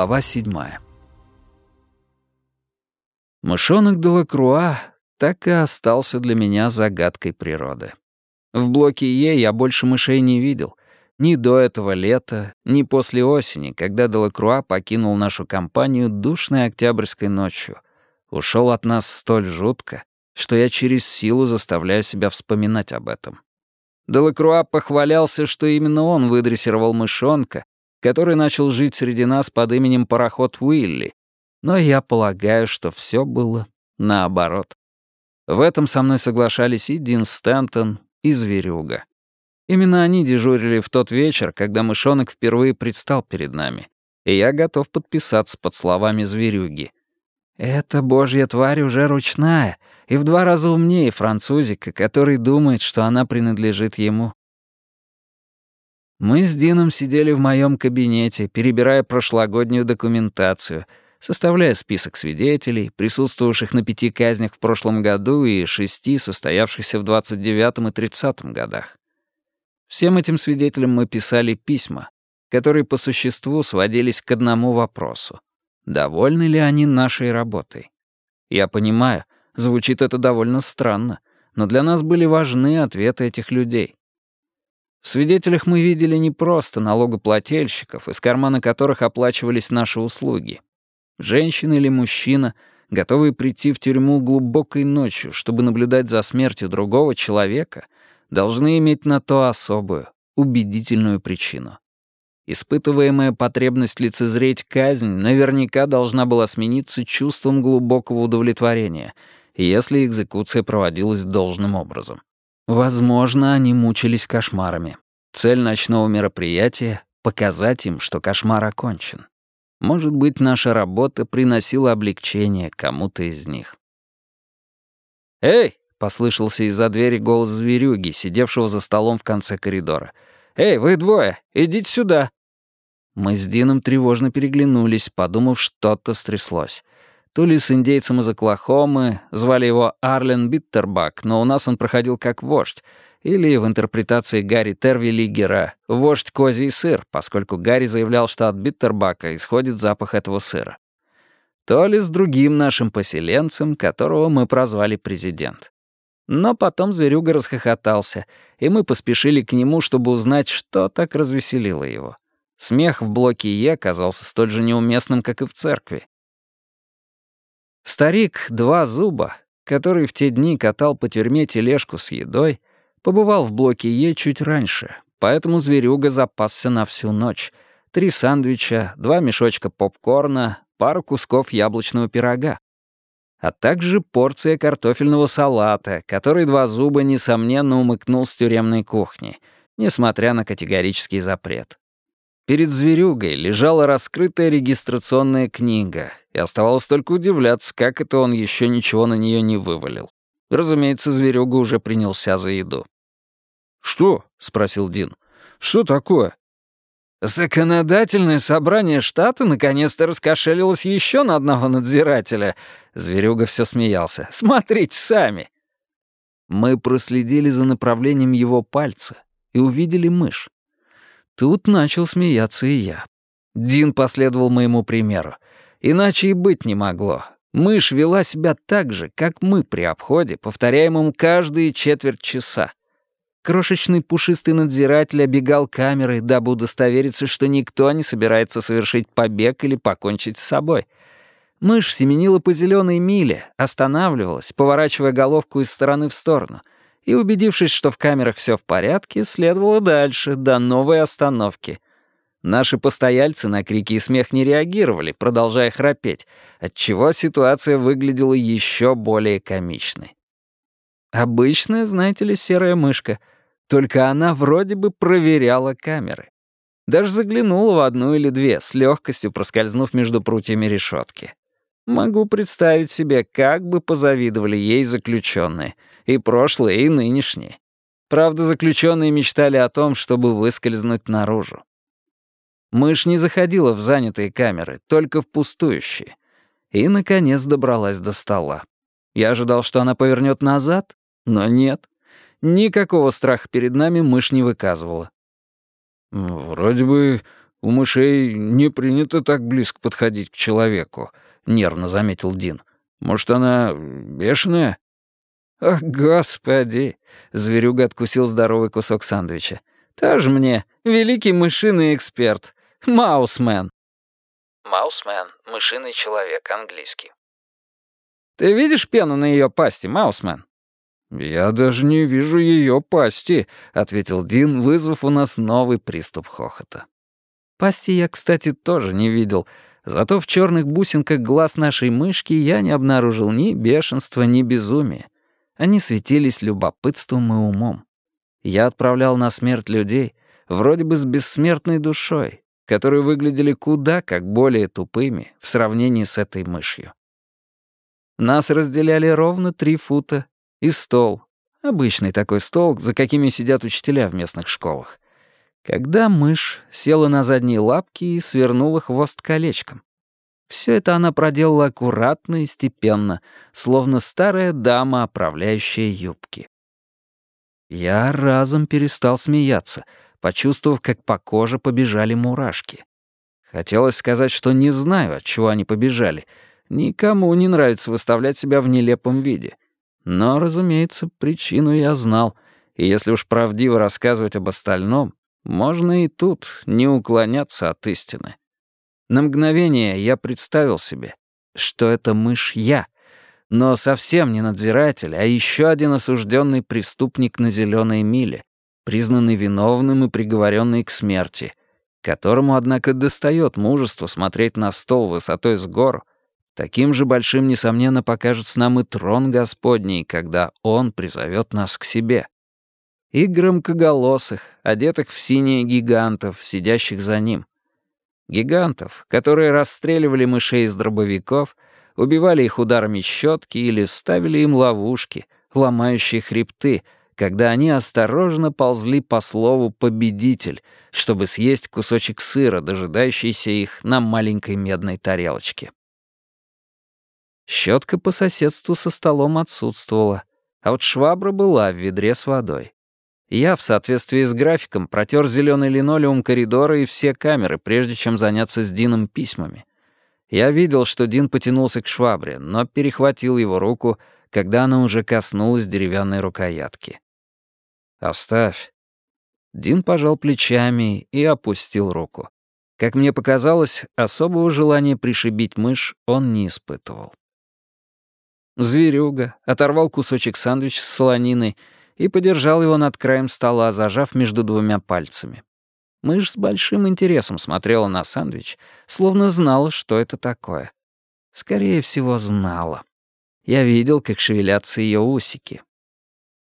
Глава седьмая. Мышонок Делакруа так и остался для меня загадкой природы. В блоке Е я больше мышей не видел. Ни до этого лета, ни после осени, когда Делакруа покинул нашу компанию душной октябрьской ночью. Ушел от нас столь жутко, что я через силу заставляю себя вспоминать об этом. Делакруа похвалялся, что именно он выдрессировал мышонка, который начал жить среди нас под именем Пароход Уилли, но я полагаю, что все было наоборот. В этом со мной соглашались и Дин Стэнтон, и Зверюга. Именно они дежурили в тот вечер, когда мышонок впервые предстал перед нами, и я готов подписаться под словами Зверюги. «Эта божья тварь уже ручная и в два раза умнее французика, который думает, что она принадлежит ему. Мы с Дином сидели в моем кабинете, перебирая прошлогоднюю документацию, составляя список свидетелей, присутствовавших на пяти казнях в прошлом году и шести, состоявшихся в 29 и 30 годах. Всем этим свидетелям мы писали письма, которые по существу сводились к одному вопросу. Довольны ли они нашей работой? Я понимаю, звучит это довольно странно, но для нас были важны ответы этих людей. В свидетелях мы видели не просто налогоплательщиков, из кармана которых оплачивались наши услуги. Женщина или мужчина, готовые прийти в тюрьму глубокой ночью, чтобы наблюдать за смертью другого человека, должны иметь на то особую, убедительную причину. Испытываемая потребность лицезреть казнь наверняка должна была смениться чувством глубокого удовлетворения, если экзекуция проводилась должным образом. Возможно, они мучились кошмарами. Цель ночного мероприятия — показать им, что кошмар окончен. Может быть, наша работа приносила облегчение кому-то из них. «Эй!» — послышался из-за двери голос зверюги, сидевшего за столом в конце коридора. «Эй, вы двое, идите сюда!» Мы с Дином тревожно переглянулись, подумав, что-то стряслось то ли с индейцем из Оклахомы, звали его Арлен Биттербак, но у нас он проходил как вождь, или в интерпретации Гарри Тервиллигера «вождь козий сыр», поскольку Гарри заявлял, что от Биттербака исходит запах этого сыра. То ли с другим нашим поселенцем, которого мы прозвали президент. Но потом зверюга расхохотался, и мы поспешили к нему, чтобы узнать, что так развеселило его. Смех в блоке Е казался столь же неуместным, как и в церкви. Старик Два Зуба, который в те дни катал по тюрьме тележку с едой, побывал в блоке Е чуть раньше, поэтому зверюга запасся на всю ночь. Три сандвича, два мешочка попкорна, пару кусков яблочного пирога. А также порция картофельного салата, который Два Зуба, несомненно, умыкнул с тюремной кухни, несмотря на категорический запрет. Перед зверюгой лежала раскрытая регистрационная книга, и оставалось только удивляться, как это он еще ничего на нее не вывалил. Разумеется, зверюга уже принялся за еду. «Что?» — спросил Дин. «Что такое?» «Законодательное собрание штата наконец-то раскошелилось еще на одного надзирателя». Зверюга все смеялся. «Смотрите сами». Мы проследили за направлением его пальца и увидели мышь. Тут начал смеяться и я. Дин последовал моему примеру. Иначе и быть не могло. Мышь вела себя так же, как мы при обходе, повторяемом каждые четверть часа. Крошечный пушистый надзиратель обегал камеры, дабы удостовериться, что никто не собирается совершить побег или покончить с собой. Мышь семенила по зеленой миле, останавливалась, поворачивая головку из стороны в сторону — и, убедившись, что в камерах все в порядке, следовало дальше, до новой остановки. Наши постояльцы на крики и смех не реагировали, продолжая храпеть, отчего ситуация выглядела еще более комичной. Обычная, знаете ли, серая мышка, только она вроде бы проверяла камеры. Даже заглянула в одну или две, с легкостью проскользнув между прутьями решетки. Могу представить себе, как бы позавидовали ей заключенные, и прошлые, и нынешние. Правда, заключенные мечтали о том, чтобы выскользнуть наружу. Мышь не заходила в занятые камеры, только в пустующие. И, наконец, добралась до стола. Я ожидал, что она повернет назад, но нет. Никакого страха перед нами мышь не выказывала. «Вроде бы У мышей не принято так близко подходить к человеку», — нервно заметил Дин. «Может, она бешеная?» «Ах, господи!» — зверюга откусил здоровый кусок сандвича. «Тоже мне великий мышиный эксперт. Маусмен». Маусмен — мышиный человек, английский. «Ты видишь пену на ее пасти, Маусмен?» «Я даже не вижу ее пасти», — ответил Дин, вызвав у нас новый приступ хохота. Пасти я, кстати, тоже не видел, зато в черных бусинках глаз нашей мышки я не обнаружил ни бешенства, ни безумия. Они светились любопытством и умом. Я отправлял на смерть людей, вроде бы с бессмертной душой, которые выглядели куда как более тупыми в сравнении с этой мышью. Нас разделяли ровно три фута и стол. Обычный такой стол, за какими сидят учителя в местных школах. Когда мышь села на задние лапки и свернула хвост колечком. Все это она проделала аккуратно и степенно, словно старая дама, оправляющая юбки. Я разом перестал смеяться, почувствовав, как по коже побежали мурашки. Хотелось сказать, что не знаю, от чего они побежали. Никому не нравится выставлять себя в нелепом виде. Но, разумеется, причину я знал, и если уж правдиво рассказывать об остальном, можно и тут не уклоняться от истины. На мгновение я представил себе, что это мышь я, но совсем не надзиратель, а еще один осужденный преступник на зеленой миле, признанный виновным и приговоренный к смерти, которому, однако, достает мужество смотреть на стол высотой с гору, Таким же большим, несомненно, покажется нам и трон Господний, когда Он призовет нас к себе. И громкоголосых, одетых в синие гигантов, сидящих за ним. Гигантов, которые расстреливали мышей из дробовиков, убивали их ударами щетки или ставили им ловушки, ломающие хребты, когда они осторожно ползли по слову «победитель», чтобы съесть кусочек сыра, дожидающийся их на маленькой медной тарелочке. Щетка по соседству со столом отсутствовала, а вот швабра была в ведре с водой. Я, в соответствии с графиком, протер зеленый линолеум коридора и все камеры, прежде чем заняться с Дином письмами. Я видел, что Дин потянулся к швабре, но перехватил его руку, когда она уже коснулась деревянной рукоятки. «Оставь». Дин пожал плечами и опустил руку. Как мне показалось, особого желания пришибить мышь он не испытывал. Зверюга оторвал кусочек сандвича с солониной и подержал его над краем стола, зажав между двумя пальцами. Мышь с большим интересом смотрела на сандвич, словно знала, что это такое. Скорее всего, знала. Я видел, как шевелятся ее усики.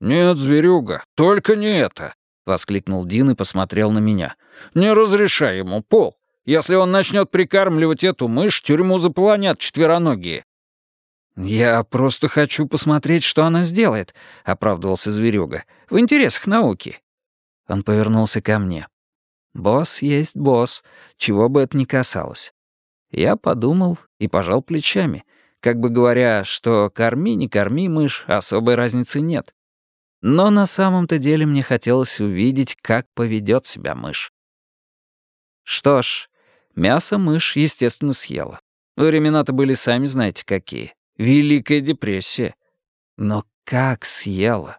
«Нет, зверюга, только не это!» — воскликнул Дин и посмотрел на меня. «Не разрешай ему, Пол. Если он начнет прикармливать эту мышь, тюрьму заполонят четвероногие. «Я просто хочу посмотреть, что она сделает», — оправдывался зверюга. «В интересах науки». Он повернулся ко мне. «Босс есть босс, чего бы это ни касалось». Я подумал и пожал плечами, как бы говоря, что корми, не корми мышь, особой разницы нет. Но на самом-то деле мне хотелось увидеть, как поведет себя мышь. Что ж, мясо мышь, естественно, съела. Времена-то были сами знаете какие. Великая депрессия. Но как съела?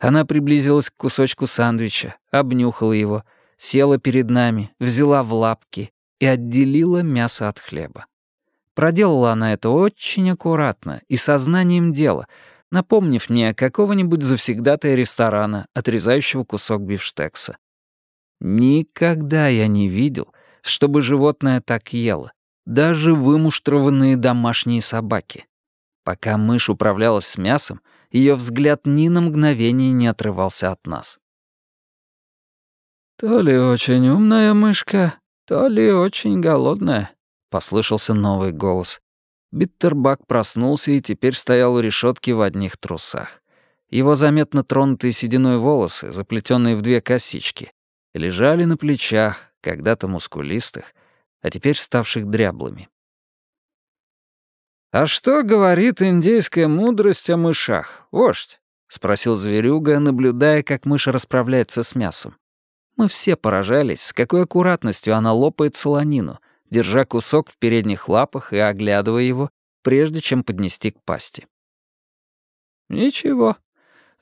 Она приблизилась к кусочку сандвича, обнюхала его, села перед нами, взяла в лапки и отделила мясо от хлеба. Проделала она это очень аккуратно и сознанием дела, напомнив мне какого-нибудь завсегдатая ресторана, отрезающего кусок бифштекса. Никогда я не видел, чтобы животное так ело, даже вымуштрованные домашние собаки. Пока мышь управлялась с мясом, ее взгляд ни на мгновение не отрывался от нас. «То ли очень умная мышка, то ли очень голодная», — послышался новый голос. Биттербак проснулся и теперь стоял у решетки в одних трусах. Его заметно тронутые сединой волосы, заплетенные в две косички, лежали на плечах, когда-то мускулистых, а теперь ставших дряблыми. «А что говорит индейская мудрость о мышах, вождь?» — спросил зверюга, наблюдая, как мышь расправляется с мясом. Мы все поражались, с какой аккуратностью она лопает солонину, держа кусок в передних лапах и оглядывая его, прежде чем поднести к пасти. «Ничего.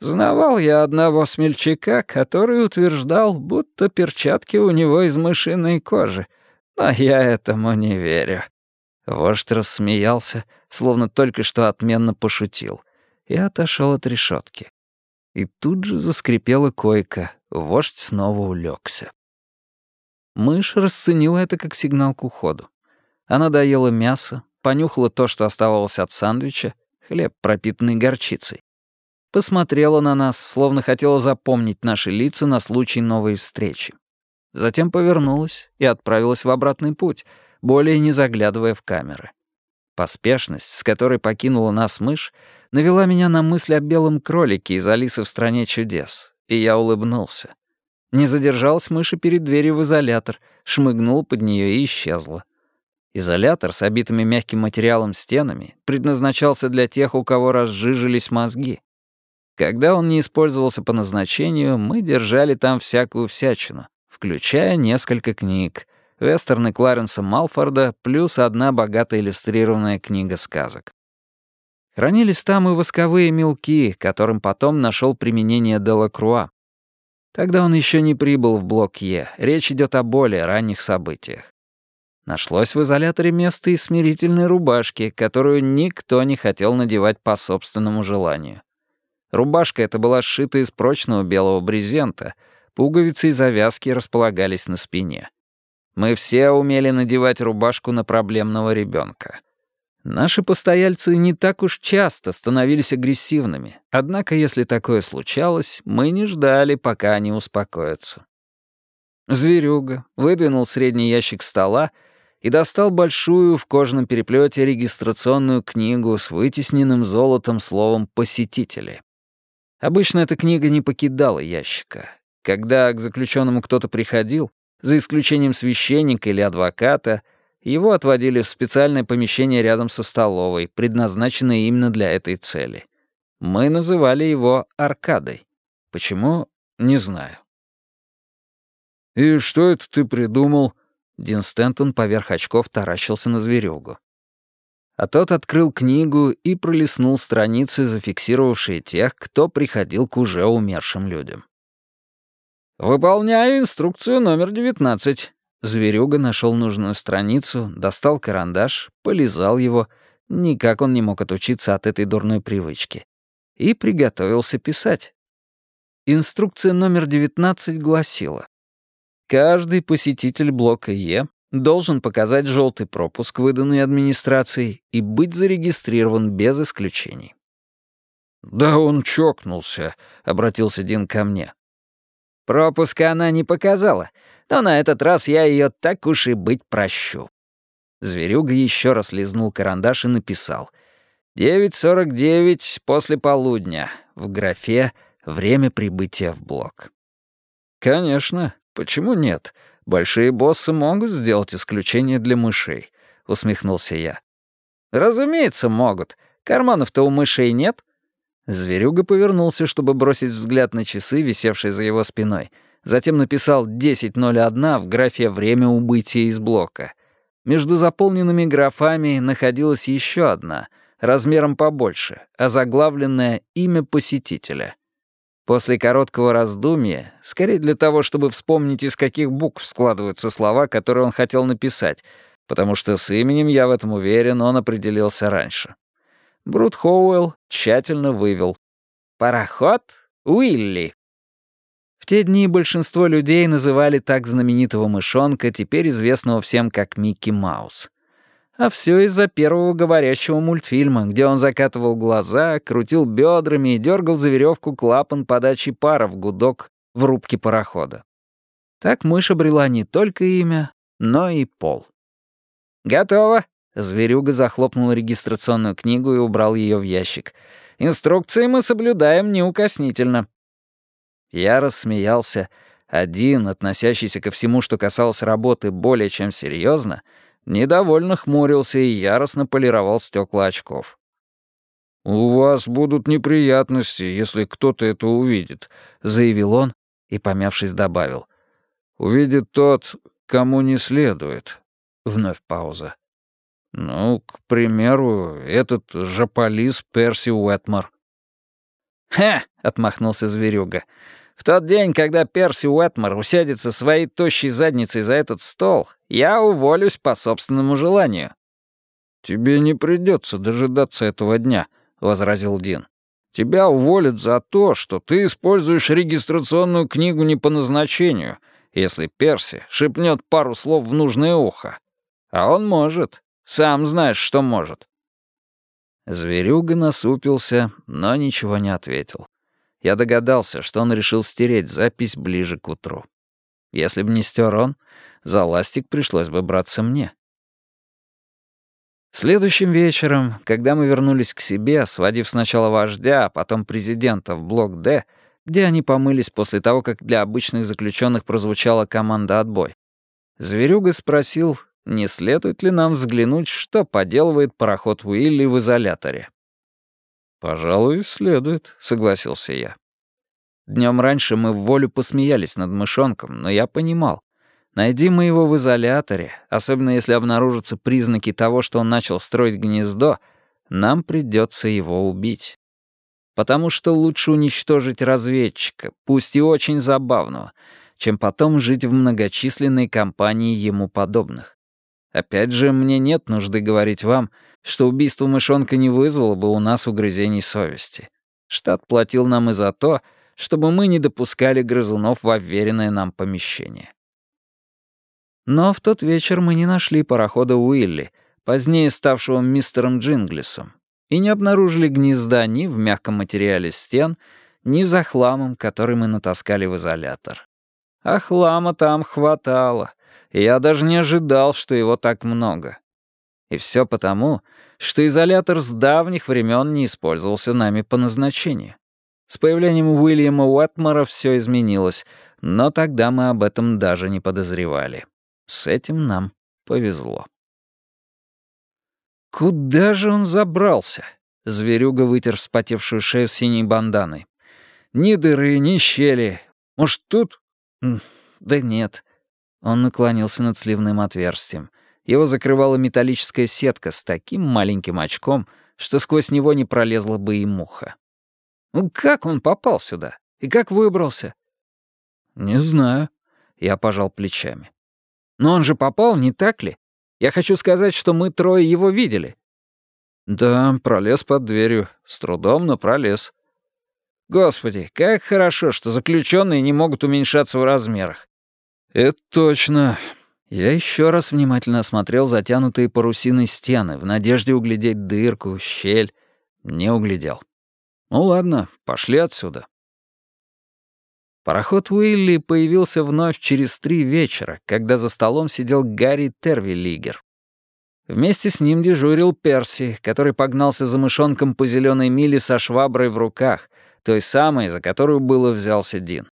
Знавал я одного смельчака, который утверждал, будто перчатки у него из мышиной кожи, но я этому не верю». Вождь рассмеялся, словно только что отменно пошутил, и отошел от решетки. И тут же заскрипела койка, вождь снова улегся. Мышь расценила это как сигнал к уходу. Она доела мясо, понюхала то, что оставалось от сандвича, хлеб, пропитанный горчицей. Посмотрела на нас, словно хотела запомнить наши лица на случай новой встречи. Затем повернулась и отправилась в обратный путь, более не заглядывая в камеры. Поспешность, с которой покинула нас мышь, навела меня на мысль о белом кролике из «Алисы в стране чудес», и я улыбнулся. Не задержалась мышь перед дверью в изолятор, шмыгнула под нее и исчезла. Изолятор с обитыми мягким материалом стенами предназначался для тех, у кого разжижились мозги. Когда он не использовался по назначению, мы держали там всякую всячину, включая несколько книг, вестерны Кларенса Малфорда плюс одна богато иллюстрированная книга сказок. Хранились там и восковые мелки, которым потом нашел применение Делакруа. Тогда он еще не прибыл в блок Е, речь идет о более ранних событиях. Нашлось в изоляторе место и смирительной рубашки, которую никто не хотел надевать по собственному желанию. Рубашка эта была сшита из прочного белого брезента, пуговицы и завязки располагались на спине. Мы все умели надевать рубашку на проблемного ребенка. Наши постояльцы не так уж часто становились агрессивными, однако если такое случалось, мы не ждали, пока они успокоятся. Зверюга выдвинул средний ящик стола и достал большую в кожаном переплете регистрационную книгу с вытесненным золотом словом «посетители». Обычно эта книга не покидала ящика. Когда к заключенному кто-то приходил, за исключением священника или адвоката, его отводили в специальное помещение рядом со столовой, предназначенное именно для этой цели. Мы называли его «аркадой». Почему? Не знаю. «И что это ты придумал?» Дин Стентон поверх очков таращился на зверюгу. А тот открыл книгу и пролистнул страницы, зафиксировавшие тех, кто приходил к уже умершим людям. «Выполняю инструкцию номер девятнадцать». Зверюга нашел нужную страницу, достал карандаш, полизал его, никак он не мог отучиться от этой дурной привычки, и приготовился писать. Инструкция номер девятнадцать гласила Каждый посетитель блока Е должен показать желтый пропуск, выданный администрацией, и быть зарегистрирован без исключений. «Да он чокнулся», — обратился Дин ко мне. Пропуска она не показала, но на этот раз я ее так уж и быть прощу. Зверюга еще раз лизнул карандаш и написал. «9.49 после полудня» в графе «Время прибытия в блок». «Конечно, «Почему нет? Большие боссы могут сделать исключение для мышей», — усмехнулся я. «Разумеется, могут. Карманов-то у мышей нет». Зверюга повернулся, чтобы бросить взгляд на часы, висевшие за его спиной. Затем написал 10.01 в графе «Время убытия из блока». Между заполненными графами находилась еще одна, размером побольше, озаглавленная «Имя посетителя». После короткого раздумья, скорее для того, чтобы вспомнить, из каких букв складываются слова, которые он хотел написать, потому что с именем, я в этом уверен, он определился раньше. Брут Хоуэлл тщательно вывел «Пароход Уилли». В те дни большинство людей называли так знаменитого мышонка, теперь известного всем как Микки Маус. А все из-за первого говорящего мультфильма, где он закатывал глаза, крутил бедрами и дергал за веревку клапан подачи пара в гудок в рубке парохода. Так мышь обрела не только имя, но и пол. «Готово!» — зверюга захлопнул регистрационную книгу и убрал ее в ящик. «Инструкции мы соблюдаем неукоснительно». Я рассмеялся. Один, относящийся ко всему, что касалось работы, более чем серьезно — Недовольно хмурился и яростно полировал стекла очков. «У вас будут неприятности, если кто-то это увидит», — заявил он и, помявшись, добавил. Увидит тот, кому не следует. Вновь пауза. Ну, к примеру, этот жополис Перси Уэтмор. «Ха!» — отмахнулся зверюга. «В тот день, когда Перси Уэтмор усядется своей тощей задницей за этот стол, я уволюсь по собственному желанию». «Тебе не придется дожидаться этого дня», — возразил Дин. «Тебя уволят за то, что ты используешь регистрационную книгу не по назначению, если Перси шепнет пару слов в нужное ухо. А он может. Сам знаешь, что может». Зверюга насупился, но ничего не ответил. Я догадался, что он решил стереть запись ближе к утру. Если бы не стер он, за ластик пришлось бы браться мне. Следующим вечером, когда мы вернулись к себе, сводив сначала вождя, а потом президента в блок «Д», где они помылись после того, как для обычных заключенных прозвучала команда «Отбой», Зверюга спросил, не следует ли нам взглянуть, что поделывает пароход Уилли в изоляторе. «Пожалуй, следует», — согласился я. Днем раньше мы в волю посмеялись над мышонком, но я понимал, Найди мы его в изоляторе, особенно если обнаружатся признаки того, что он начал строить гнездо, нам придется его убить. Потому что лучше уничтожить разведчика, пусть и очень забавного, чем потом жить в многочисленной компании ему подобных. Опять же, мне нет нужды говорить вам, что убийство мышонка не вызвало бы у нас угрызений совести. Штат платил нам и за то, чтобы мы не допускали грызунов в уверенное нам помещение. Но в тот вечер мы не нашли парохода Уилли, позднее ставшего мистером Джинглисом, и не обнаружили гнезда ни в мягком материале стен, ни за хламом, который мы натаскали в изолятор. А хлама там хватало, я даже не ожидал, что его так много. И все потому, что изолятор с давних времен не использовался нами по назначению. С появлением Уильяма Уэтмора все изменилось, но тогда мы об этом даже не подозревали. С этим нам повезло. Куда же он забрался? Зверюга вытер вспотевшую шею синей банданой. Ни дыры, ни щели. Может, тут? Да нет. Он наклонился над сливным отверстием. Его закрывала металлическая сетка с таким маленьким очком, что сквозь него не пролезла бы и муха. Ну как он попал сюда? И как выбрался? Не знаю. Я пожал плечами. Но он же попал, не так ли? Я хочу сказать, что мы трое его видели». «Да, пролез под дверью. С трудом, но пролез». «Господи, как хорошо, что заключенные не могут уменьшаться в размерах». «Это точно». Я еще раз внимательно осмотрел затянутые парусиной стены в надежде углядеть дырку, щель. Не углядел. «Ну ладно, пошли отсюда». Пароход Уилли появился вновь через три вечера, когда за столом сидел Гарри Тервиллигер. Вместе с ним дежурил Перси, который погнался за мышонком по зеленой миле со шваброй в руках, той самой, за которую было взялся Дин.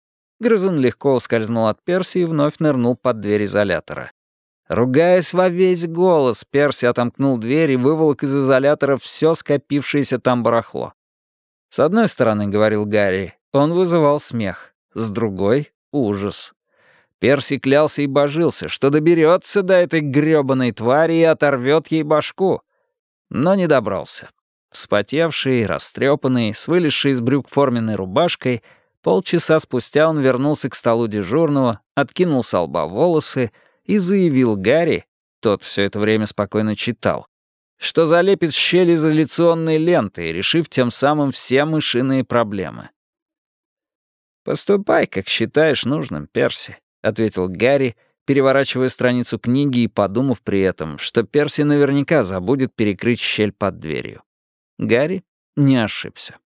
Грызун легко ускользнул от Перси и вновь нырнул под дверь изолятора. Ругаясь во весь голос, Перси отомкнул дверь и выволок из изолятора все скопившееся там барахло. С одной стороны, — говорил Гарри, — он вызывал смех с другой — ужас. Перси клялся и божился, что доберется до этой грёбаной твари и оторвет ей башку. Но не добрался. Вспотевший, растрепанный, с вылезшей из брюк форменной рубашкой, полчаса спустя он вернулся к столу дежурного, откинул с лба волосы и заявил Гарри, тот все это время спокойно читал, что залепит щель изоляционной лентой, решив тем самым все мышиные проблемы. «Поступай, как считаешь нужным, Перси», — ответил Гарри, переворачивая страницу книги и подумав при этом, что Перси наверняка забудет перекрыть щель под дверью. Гарри не ошибся.